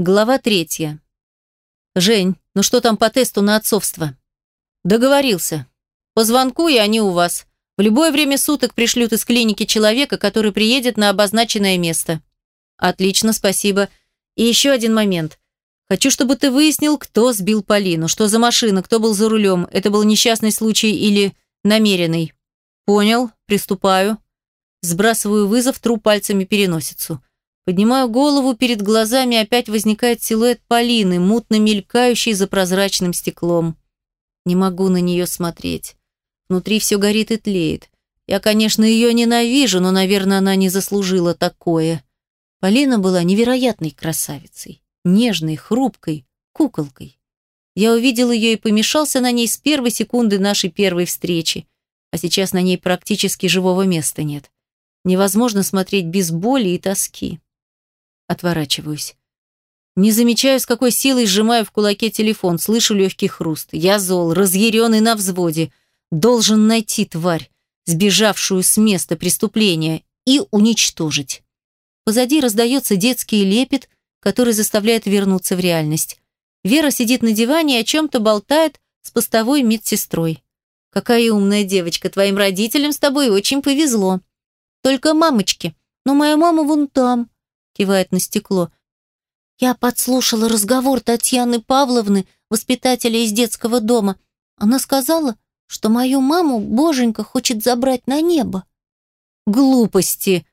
Глава третья. «Жень, ну что там по тесту на отцовство?» «Договорился. По звонку, и они у вас. В любое время суток пришлют из клиники человека, который приедет на обозначенное место». «Отлично, спасибо. И еще один момент. Хочу, чтобы ты выяснил, кто сбил Полину, что за машина, кто был за рулем, это был несчастный случай или намеренный». «Понял, приступаю». Сбрасываю вызов, тру пальцами переносицу. Поднимаю голову, перед глазами опять возникает силуэт Полины, мутно мелькающий за прозрачным стеклом. Не могу на нее смотреть. Внутри все горит и тлеет. Я, конечно, ее ненавижу, но, наверное, она не заслужила такое. Полина была невероятной красавицей. Нежной, хрупкой, куколкой. Я увидел ее и помешался на ней с первой секунды нашей первой встречи. А сейчас на ней практически живого места нет. Невозможно смотреть без боли и тоски. Отворачиваюсь. Не замечаю, с какой силой сжимаю в кулаке телефон, слышу легкий хруст. Я зол, разъяренный на взводе. Должен найти тварь, сбежавшую с места преступления, и уничтожить. Позади раздается детский лепет, который заставляет вернуться в реальность. Вера сидит на диване и о чем-то болтает с постовой медсестрой. «Какая умная девочка, твоим родителям с тобой очень повезло. Только мамочки, но моя мама вон там», кивает на стекло. Я подслушала разговор Татьяны Павловны, воспитателя из детского дома. Она сказала, что мою маму Боженька хочет забрать на небо. Глупости.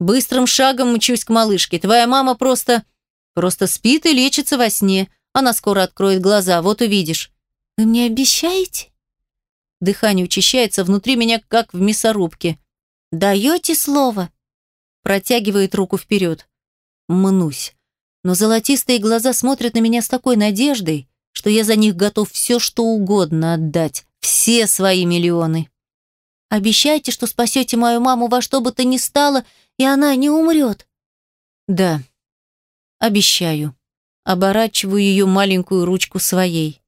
Быстрым шагом мчусь к малышке. Твоя мама просто... Просто спит и лечится во сне. Она скоро откроет глаза, вот увидишь. Вы мне обещаете? Дыхание учащается внутри меня, как в мясорубке. Даете слово? Протягивает руку вперед мнусь. Но золотистые глаза смотрят на меня с такой надеждой, что я за них готов все, что угодно отдать, все свои миллионы. Обещайте, что спасете мою маму во что бы то ни стало, и она не умрет. Да, обещаю. Оборачиваю ее маленькую ручку своей.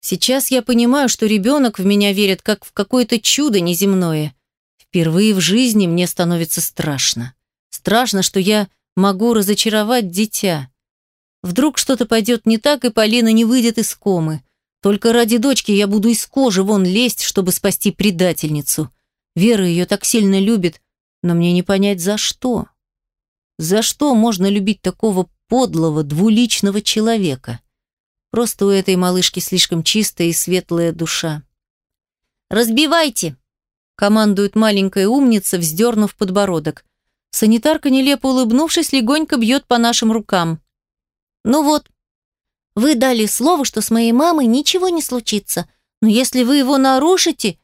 Сейчас я понимаю, что ребенок в меня верит, как в какое-то чудо неземное. Впервые в жизни мне становится страшно. Страшно, что я могу разочаровать дитя. Вдруг что-то пойдет не так, и Полина не выйдет из комы. Только ради дочки я буду из кожи вон лезть, чтобы спасти предательницу. Вера ее так сильно любит, но мне не понять, за что. За что можно любить такого подлого, двуличного человека? Просто у этой малышки слишком чистая и светлая душа. «Разбивайте!» – командует маленькая умница, вздернув подбородок. Санитарка, нелепо улыбнувшись, легонько бьет по нашим рукам. «Ну вот, вы дали слово, что с моей мамой ничего не случится, но если вы его нарушите,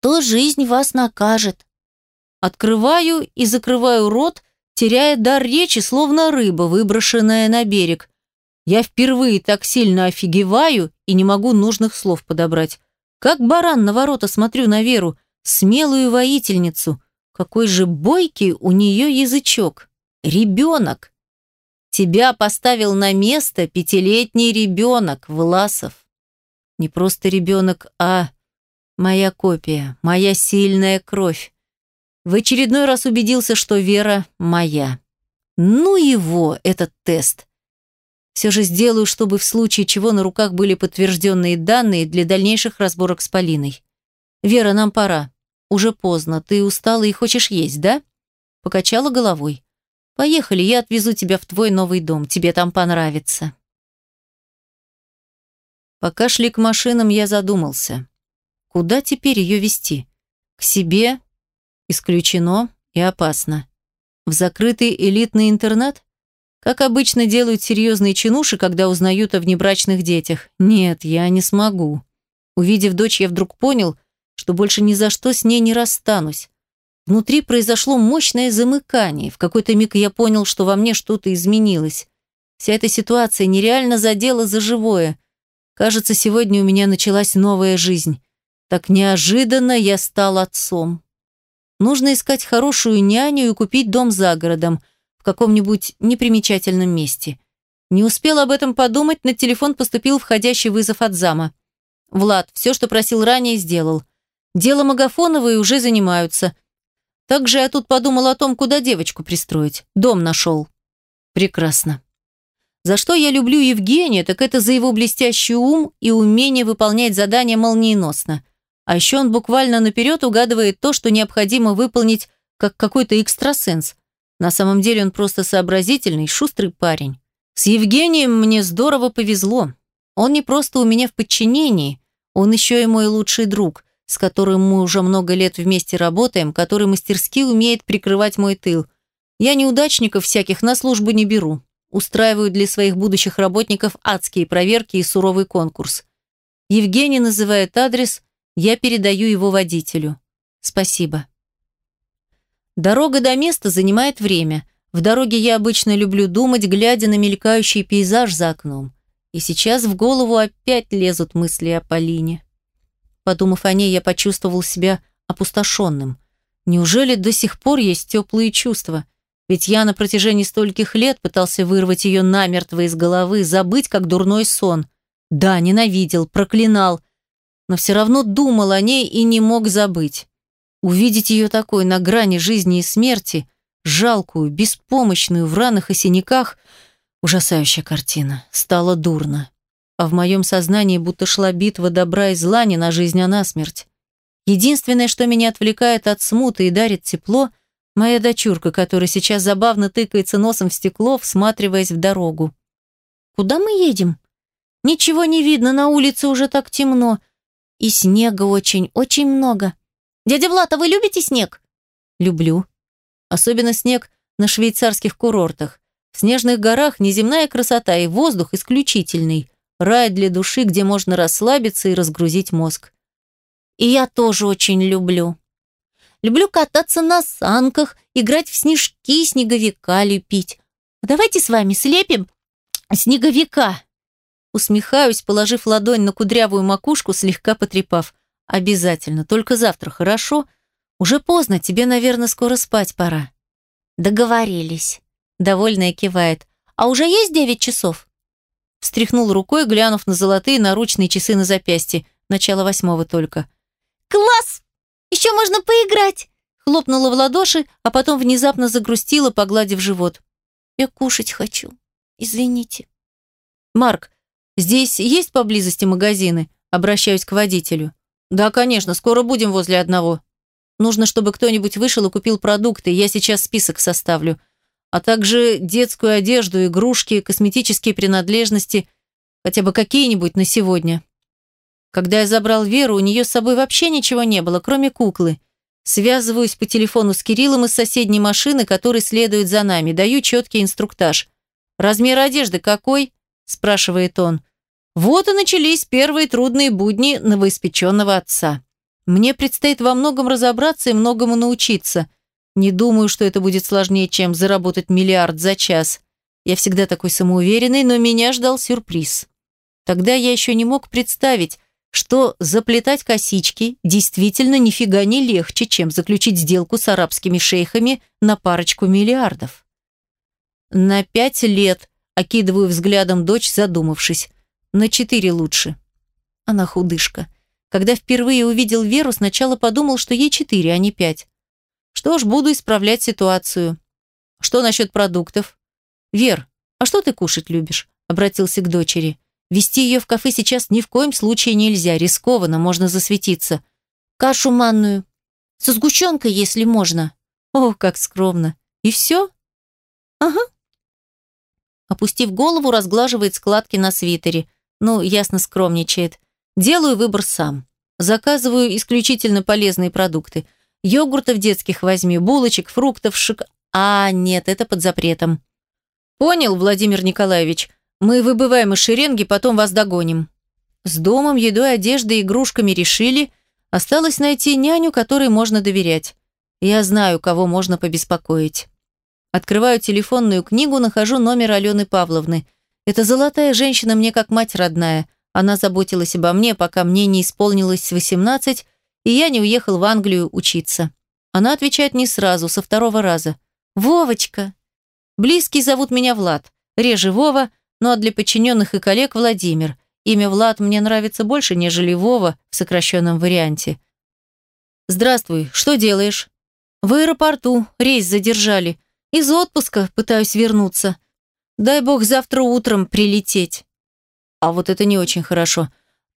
то жизнь вас накажет». Открываю и закрываю рот, теряя дар речи, словно рыба, выброшенная на берег. Я впервые так сильно офигеваю и не могу нужных слов подобрать. Как баран на ворота смотрю на Веру, смелую воительницу, какой же бойкий у нее язычок. Ребенок. Тебя поставил на место пятилетний ребенок, Власов. Не просто ребенок, а моя копия, моя сильная кровь. В очередной раз убедился, что Вера моя. Ну его, этот тест. Все же сделаю, чтобы в случае чего на руках были подтвержденные данные для дальнейших разборок с Полиной. Вера, нам пора. «Уже поздно, ты устала и хочешь есть, да?» Покачала головой. «Поехали, я отвезу тебя в твой новый дом, тебе там понравится». Пока шли к машинам, я задумался. Куда теперь ее вести? К себе? Исключено и опасно. В закрытый элитный интернат? Как обычно делают серьезные чинуши, когда узнают о внебрачных детях. Нет, я не смогу. Увидев дочь, я вдруг понял, что больше ни за что с ней не расстанусь. Внутри произошло мощное замыкание. В какой-то миг я понял, что во мне что-то изменилось. Вся эта ситуация нереально задела за живое. Кажется, сегодня у меня началась новая жизнь. Так неожиданно я стал отцом. Нужно искать хорошую няню и купить дом за городом, в каком-нибудь непримечательном месте. Не успел об этом подумать, на телефон поступил входящий вызов от зама. «Влад, все, что просил ранее, сделал. Делом Агафоновой уже занимаются. Также я тут подумал о том, куда девочку пристроить. Дом нашел. Прекрасно. За что я люблю Евгения, так это за его блестящий ум и умение выполнять задания молниеносно. А еще он буквально наперед угадывает то, что необходимо выполнить как какой-то экстрасенс. На самом деле он просто сообразительный, шустрый парень. С Евгением мне здорово повезло. Он не просто у меня в подчинении, он еще и мой лучший друг, с которым мы уже много лет вместе работаем, который мастерски умеет прикрывать мой тыл. Я неудачников всяких на службу не беру устраивают для своих будущих работников адские проверки и суровый конкурс. Евгений называет адрес, я передаю его водителю. Спасибо. Дорога до места занимает время. В дороге я обычно люблю думать, глядя на мелькающий пейзаж за окном. И сейчас в голову опять лезут мысли о Полине. Подумав о ней, я почувствовал себя опустошенным. Неужели до сих пор есть теплые чувства? Ведь я на протяжении стольких лет пытался вырвать ее намертво из головы, забыть, как дурной сон. Да, ненавидел, проклинал, но все равно думал о ней и не мог забыть. Увидеть ее такой на грани жизни и смерти, жалкую, беспомощную, в ранах и синяках, ужасающая картина, стало дурно. А в моем сознании будто шла битва добра и зла не на жизнь, а на смерть. Единственное, что меня отвлекает от смуты и дарит тепло – Моя дочурка, которая сейчас забавно тыкается носом в стекло, всматриваясь в дорогу. «Куда мы едем?» «Ничего не видно, на улице уже так темно. И снега очень, очень много. Дядя Влад, а вы любите снег?» «Люблю. Особенно снег на швейцарских курортах. В снежных горах неземная красота и воздух исключительный. Рай для души, где можно расслабиться и разгрузить мозг. И я тоже очень люблю. Люблю кататься на санках, играть в снежки, снеговика лепить. Давайте с вами слепим снеговика. Усмехаюсь, положив ладонь на кудрявую макушку, слегка потрепав. Обязательно, только завтра, хорошо? Уже поздно, тебе, наверное, скоро спать пора. Договорились. Довольная кивает. А уже есть девять часов? Встряхнул рукой, глянув на золотые наручные часы на запястье. Начало восьмого только. «Класс!» Еще можно поиграть!» Хлопнула в ладоши, а потом внезапно загрустила, погладив живот. «Я кушать хочу. Извините». «Марк, здесь есть поблизости магазины?» Обращаюсь к водителю. «Да, конечно, скоро будем возле одного. Нужно, чтобы кто-нибудь вышел и купил продукты, я сейчас список составлю. А также детскую одежду, игрушки, косметические принадлежности, хотя бы какие-нибудь на сегодня». Когда я забрал Веру, у нее с собой вообще ничего не было, кроме куклы. Связываюсь по телефону с Кириллом из соседней машины, который следует за нами. Даю четкий инструктаж. «Размер одежды какой?» – спрашивает он. Вот и начались первые трудные будни новоиспеченного отца. Мне предстоит во многом разобраться и многому научиться. Не думаю, что это будет сложнее, чем заработать миллиард за час. Я всегда такой самоуверенный, но меня ждал сюрприз. Тогда я еще не мог представить, что заплетать косички действительно нифига не легче, чем заключить сделку с арабскими шейхами на парочку миллиардов. На пять лет окидываю взглядом дочь, задумавшись. На четыре лучше. Она худышка. Когда впервые увидел Веру, сначала подумал, что ей четыре, а не пять. Что ж, буду исправлять ситуацию. Что насчет продуктов? Вер, а что ты кушать любишь? Обратился к дочери. Вести ее в кафе сейчас ни в коем случае нельзя, рискованно, можно засветиться. Кашу манную. Со сгущенкой, если можно. О, как скромно. И все? Ага. Опустив голову, разглаживает складки на свитере. Ну, ясно, скромничает. Делаю выбор сам. Заказываю исключительно полезные продукты. Йогуртов детских возьми, булочек, фруктов, шик... А, нет, это под запретом. Понял, Владимир Николаевич. Мы выбываем из шеренги, потом вас догоним. С домом, едой, одеждой, игрушками решили. Осталось найти няню, которой можно доверять. Я знаю, кого можно побеспокоить. Открываю телефонную книгу, нахожу номер Алены Павловны. Эта золотая женщина мне как мать родная. Она заботилась обо мне, пока мне не исполнилось 18, и я не уехал в Англию учиться. Она отвечает не сразу, со второго раза. «Вовочка!» Близкий зовут меня Влад. Реже Вова – ну а для подчиненных и коллег Владимир. Имя Влад мне нравится больше, нежели Вова в сокращенном варианте. «Здравствуй, что делаешь?» «В аэропорту, рейс задержали. Из отпуска пытаюсь вернуться. Дай бог завтра утром прилететь. А вот это не очень хорошо.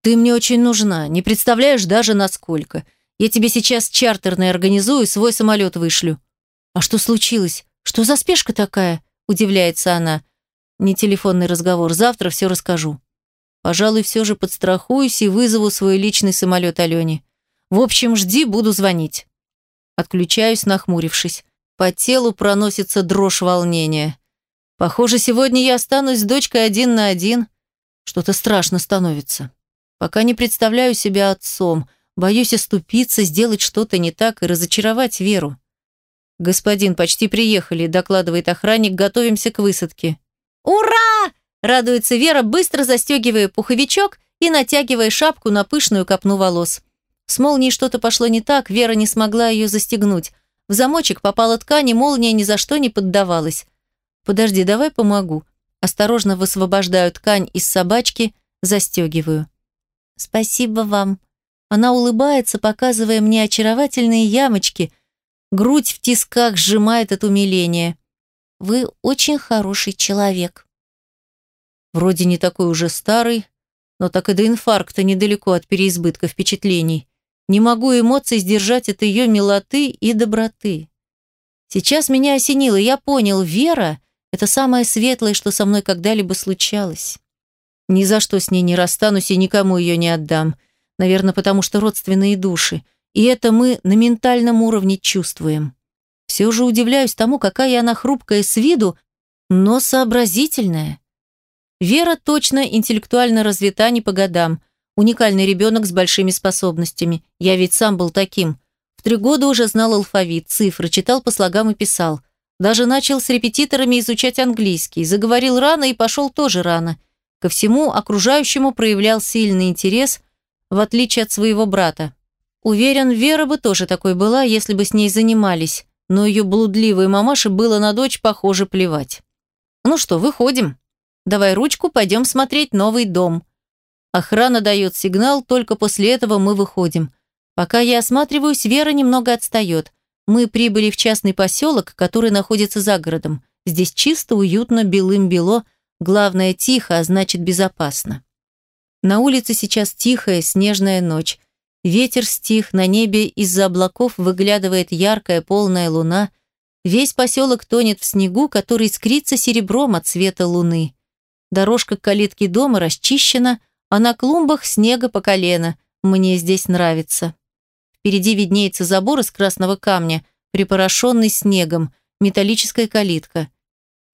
Ты мне очень нужна, не представляешь даже насколько. Я тебе сейчас чартерный организую, свой самолет вышлю. А что случилось? Что за спешка такая? Удивляется она. Не телефонный разговор, завтра все расскажу. Пожалуй, все же подстрахуюсь и вызову свой личный самолет Алене. В общем, жди, буду звонить. Отключаюсь, нахмурившись. По телу проносится дрожь волнения. Похоже, сегодня я останусь с дочкой один на один. Что-то страшно становится. Пока не представляю себя отцом. Боюсь оступиться, сделать что-то не так и разочаровать Веру. «Господин, почти приехали», – докладывает охранник, – «готовимся к высадке». «Ура!» – радуется Вера, быстро застегивая пуховичок и натягивая шапку на пышную копну волос. С молнией что-то пошло не так, Вера не смогла ее застегнуть. В замочек попала ткань, и молния ни за что не поддавалась. «Подожди, давай помогу». Осторожно высвобождаю ткань из собачки, застегиваю. «Спасибо вам». Она улыбается, показывая мне очаровательные ямочки. Грудь в тисках сжимает от умиления. «Вы очень хороший человек». Вроде не такой уже старый, но так и до инфаркта недалеко от переизбытка впечатлений. Не могу эмоций сдержать от ее милоты и доброты. Сейчас меня осенило, я понял, Вера – это самое светлое, что со мной когда-либо случалось. Ни за что с ней не расстанусь и никому ее не отдам. Наверное, потому что родственные души. И это мы на ментальном уровне чувствуем. Все же удивляюсь тому, какая она хрупкая с виду, но сообразительная. Вера точно интеллектуально развита не по годам – Уникальный ребенок с большими способностями. Я ведь сам был таким. В три года уже знал алфавит, цифры, читал по слогам и писал. Даже начал с репетиторами изучать английский. Заговорил рано и пошел тоже рано. Ко всему окружающему проявлял сильный интерес, в отличие от своего брата. Уверен, Вера бы тоже такой была, если бы с ней занимались, но ее блудливой мамаше было на дочь, похоже, плевать. «Ну что, выходим? Давай ручку, пойдем смотреть новый дом», Охрана дает сигнал, только после этого мы выходим. Пока я осматриваюсь, Вера немного отстает. Мы прибыли в частный поселок, который находится за городом. Здесь чисто, уютно, белым-бело. Главное, тихо, а значит безопасно. На улице сейчас тихая, снежная ночь. Ветер стих, на небе из-за облаков выглядывает яркая полная луна. Весь поселок тонет в снегу, который искрится серебром от света луны. Дорожка к калитке дома расчищена, а на клумбах снега по колено. Мне здесь нравится. Впереди виднеется забор из красного камня, припорошенный снегом, металлическая калитка.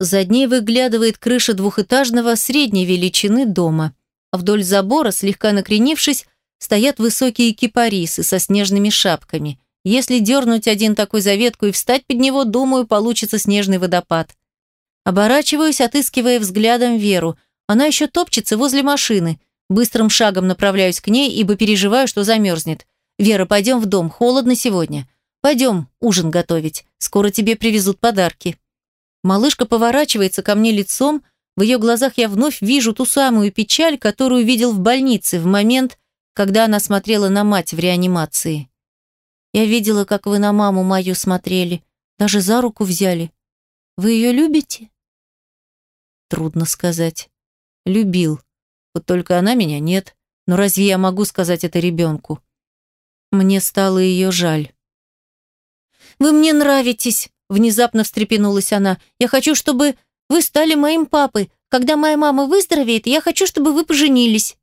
За ней выглядывает крыша двухэтажного средней величины дома. Вдоль забора, слегка накренившись, стоят высокие кипарисы со снежными шапками. Если дернуть один такой за ветку и встать под него, думаю, получится снежный водопад. Оборачиваюсь, отыскивая взглядом Веру. Она еще топчется возле машины – Быстрым шагом направляюсь к ней, ибо переживаю, что замерзнет. «Вера, пойдем в дом, холодно сегодня. Пойдем ужин готовить, скоро тебе привезут подарки». Малышка поворачивается ко мне лицом, в ее глазах я вновь вижу ту самую печаль, которую видел в больнице в момент, когда она смотрела на мать в реанимации. Я видела, как вы на маму мою смотрели, даже за руку взяли. Вы ее любите? Трудно сказать. Любил. Вот только она меня нет. Но разве я могу сказать это ребенку? Мне стало ее жаль. «Вы мне нравитесь!» Внезапно встрепенулась она. «Я хочу, чтобы вы стали моим папой. Когда моя мама выздоровеет, я хочу, чтобы вы поженились».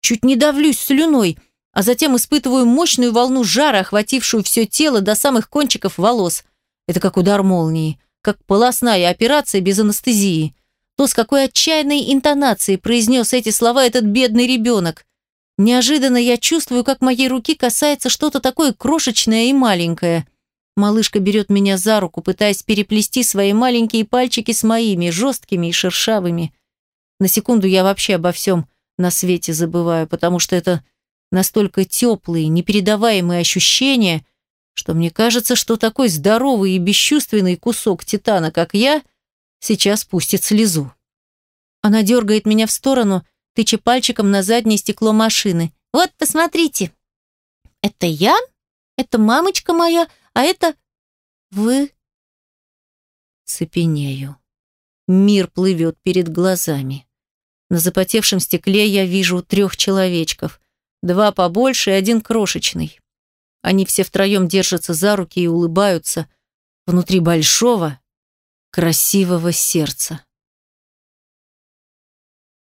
Чуть не давлюсь слюной, а затем испытываю мощную волну жара, охватившую все тело до самых кончиков волос. Это как удар молнии, как полостная операция без анестезии. То, с какой отчаянной интонацией произнес эти слова этот бедный ребенок. Неожиданно я чувствую, как моей руки касается что-то такое крошечное и маленькое. Малышка берет меня за руку, пытаясь переплести свои маленькие пальчики с моими, жесткими и шершавыми. На секунду я вообще обо всем на свете забываю, потому что это настолько теплые, непередаваемые ощущения, что мне кажется, что такой здоровый и бесчувственный кусок титана, как я, Сейчас пустит слезу. Она дергает меня в сторону, тыча пальчиком на заднее стекло машины. «Вот, посмотрите. Это я, это мамочка моя, а это вы...» Цепенею. Мир плывет перед глазами. На запотевшем стекле я вижу трех человечков. Два побольше и один крошечный. Они все втроем держатся за руки и улыбаются внутри большого, красивого сердца.